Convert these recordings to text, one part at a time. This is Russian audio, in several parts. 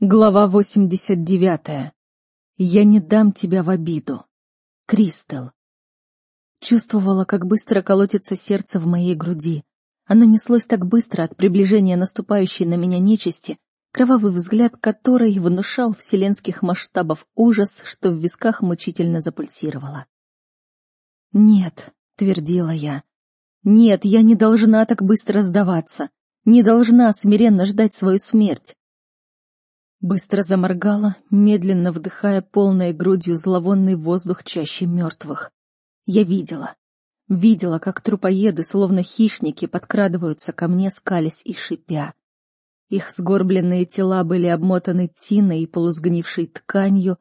Глава 89. Я не дам тебя в обиду. Кристел. Чувствовала, как быстро колотится сердце в моей груди. Оно неслось так быстро от приближения наступающей на меня нечисти, кровавый взгляд которой внушал вселенских масштабов ужас, что в висках мучительно запульсировало. «Нет», — твердила я, — «нет, я не должна так быстро сдаваться, не должна смиренно ждать свою смерть. Быстро заморгала, медленно вдыхая полной грудью зловонный воздух чаще мертвых. Я видела. Видела, как трупоеды, словно хищники, подкрадываются ко мне, скались и шипя. Их сгорбленные тела были обмотаны тиной и полусгнившей тканью.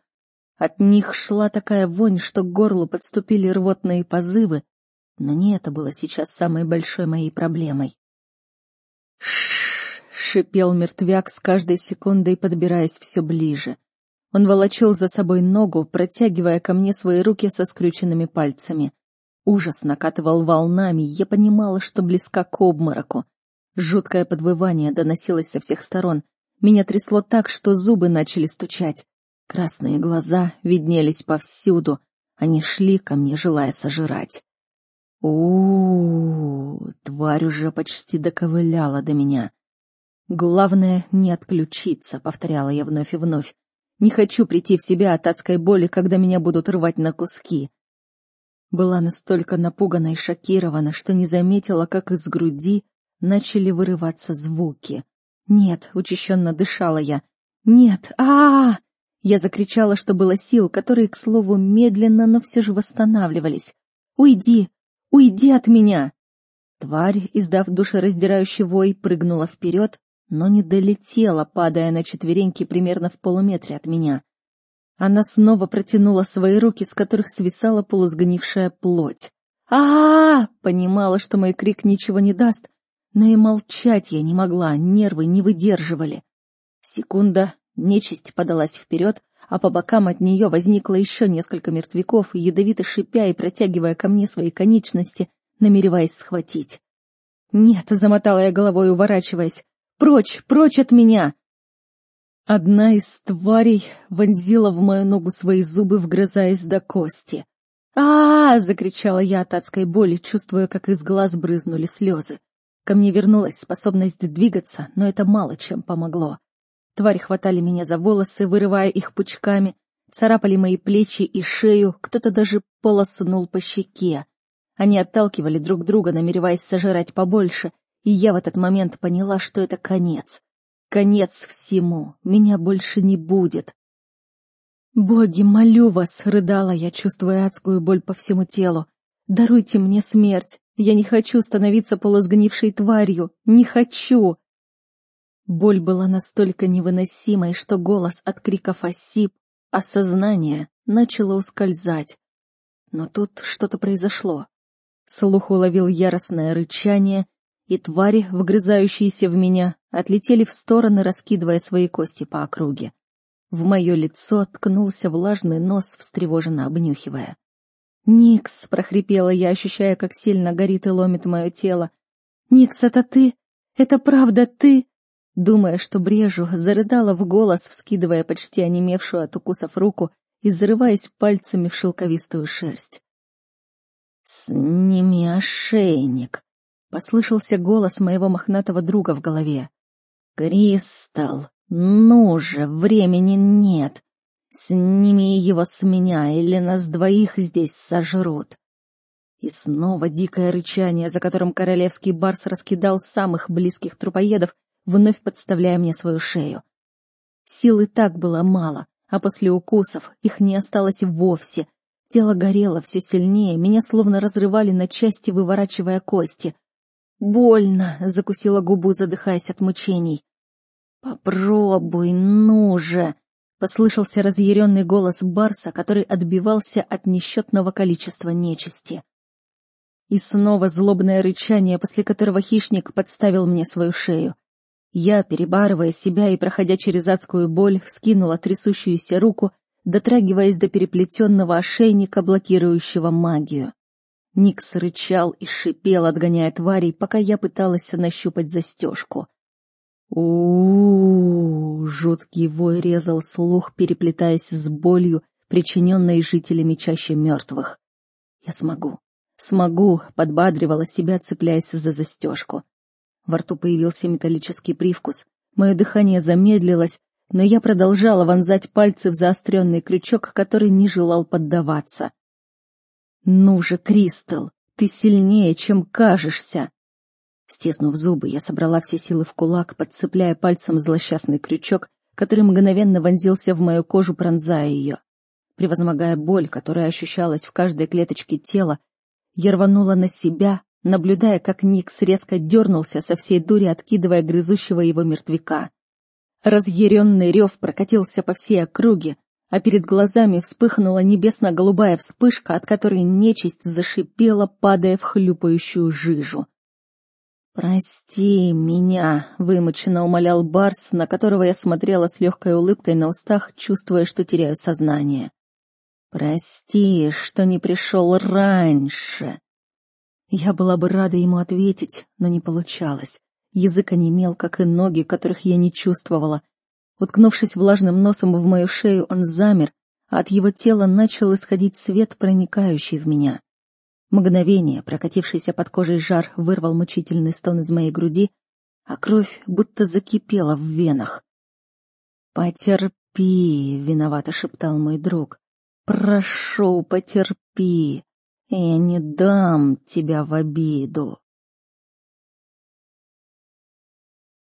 От них шла такая вонь, что к горлу подступили рвотные позывы, но не это было сейчас самой большой моей проблемой. Шипел мертвяк с каждой секундой, подбираясь все ближе. Он волочил за собой ногу, протягивая ко мне свои руки со скрюченными пальцами. Ужас накатывал волнами, я понимала, что близка к обмороку. Жуткое подвывание доносилось со всех сторон. Меня трясло так, что зубы начали стучать. Красные глаза виднелись повсюду. Они шли ко мне, желая сожрать. у у, -у тварь уже почти доковыляла до меня. «Главное — не отключиться», — повторяла я вновь и вновь. «Не хочу прийти в себя от адской боли, когда меня будут рвать на куски». Была настолько напугана и шокирована, что не заметила, как из груди начали вырываться звуки. «Нет», — учащенно дышала я. «Нет! а а, -а Я закричала, что было сил, которые, к слову, медленно, но все же восстанавливались. «Уйди! Уйди от меня!» Тварь, издав душераздирающий вой, прыгнула вперед, но не долетела, падая на четвереньки примерно в полуметре от меня. Она снова протянула свои руки, с которых свисала полусгнившая плоть. а, -а, -а Понимала, что мой крик ничего не даст, но и молчать я не могла, нервы не выдерживали. Секунда, нечисть подалась вперед, а по бокам от нее возникло еще несколько мертвяков, ядовито шипя и протягивая ко мне свои конечности, намереваясь схватить. «Нет», — замотала я головой, уворачиваясь, Прочь, прочь от меня!» Одна из тварей вонзила в мою ногу свои зубы, вгрызаясь до кости. а, -а, -а закричала я от адской боли, чувствуя, как из глаз брызнули слезы. Ко мне вернулась способность двигаться, но это мало чем помогло. Твари хватали меня за волосы, вырывая их пучками, царапали мои плечи и шею, кто-то даже полоснул по щеке. Они отталкивали друг друга, намереваясь сожрать побольше, и я в этот момент поняла, что это конец. Конец всему. Меня больше не будет. «Боги, молю вас!» — рыдала я, чувствуя адскую боль по всему телу. «Даруйте мне смерть! Я не хочу становиться полусгнившей тварью! Не хочу!» Боль была настолько невыносимой, что голос от криков осип, а сознание начало ускользать. Но тут что-то произошло. Слух уловил яростное рычание, и твари, вгрызающиеся в меня, отлетели в стороны, раскидывая свои кости по округе. В мое лицо ткнулся влажный нос, встревоженно обнюхивая. «Никс!» — прохрипела я, ощущая, как сильно горит и ломит мое тело. «Никс, это ты? Это правда ты?» Думая, что брежу, зарыдала в голос, вскидывая почти онемевшую от укусов руку и зарываясь пальцами в шелковистую шерсть. «Сними ошейник!» Послышался голос моего мохнатого друга в голове. «Кристалл, ну же, времени нет. Сними его с меня, или нас двоих здесь сожрут». И снова дикое рычание, за которым королевский барс раскидал самых близких трупоедов, вновь подставляя мне свою шею. Силы так было мало, а после укусов их не осталось вовсе. Тело горело все сильнее, меня словно разрывали на части, выворачивая кости — «Больно!» — закусила губу, задыхаясь от мучений. «Попробуй, ну же!» — послышался разъяренный голос Барса, который отбивался от несчетного количества нечисти. И снова злобное рычание, после которого хищник подставил мне свою шею. Я, перебарывая себя и проходя через адскую боль, вскинула трясущуюся руку, дотрагиваясь до переплетенного ошейника, блокирующего магию. Никс рычал и шипел, отгоняя тварей, пока я пыталась нащупать застежку. у, -у, жуткий вой резал слух, переплетаясь с болью, причиненной жителями чаще мертвых. «Я смогу, смогу», — подбадривала себя, цепляясь за застежку. Во рту появился металлический привкус. Мое дыхание замедлилось, но я продолжала вонзать пальцы в заостренный крючок, который не желал поддаваться. «Ну же, Кристал, ты сильнее, чем кажешься!» Стиснув зубы, я собрала все силы в кулак, подцепляя пальцем злосчастный крючок, который мгновенно вонзился в мою кожу, пронзая ее. Превозмогая боль, которая ощущалась в каждой клеточке тела, я рванула на себя, наблюдая, как Никс резко дернулся со всей дури, откидывая грызущего его мертвяка. Разъяренный рев прокатился по всей округе, а перед глазами вспыхнула небесно-голубая вспышка, от которой нечисть зашипела, падая в хлюпающую жижу. «Прости меня», — вымученно умолял Барс, на которого я смотрела с легкой улыбкой на устах, чувствуя, что теряю сознание. «Прости, что не пришел раньше». Я была бы рада ему ответить, но не получалось. Язык онемел, как и ноги, которых я не чувствовала. Уткнувшись влажным носом в мою шею, он замер, а от его тела начал исходить свет, проникающий в меня. Мгновение, прокатившийся под кожей жар, вырвал мучительный стон из моей груди, а кровь будто закипела в венах. «Потерпи», — виновато шептал мой друг. «Прошу, потерпи. Я не дам тебя в обиду».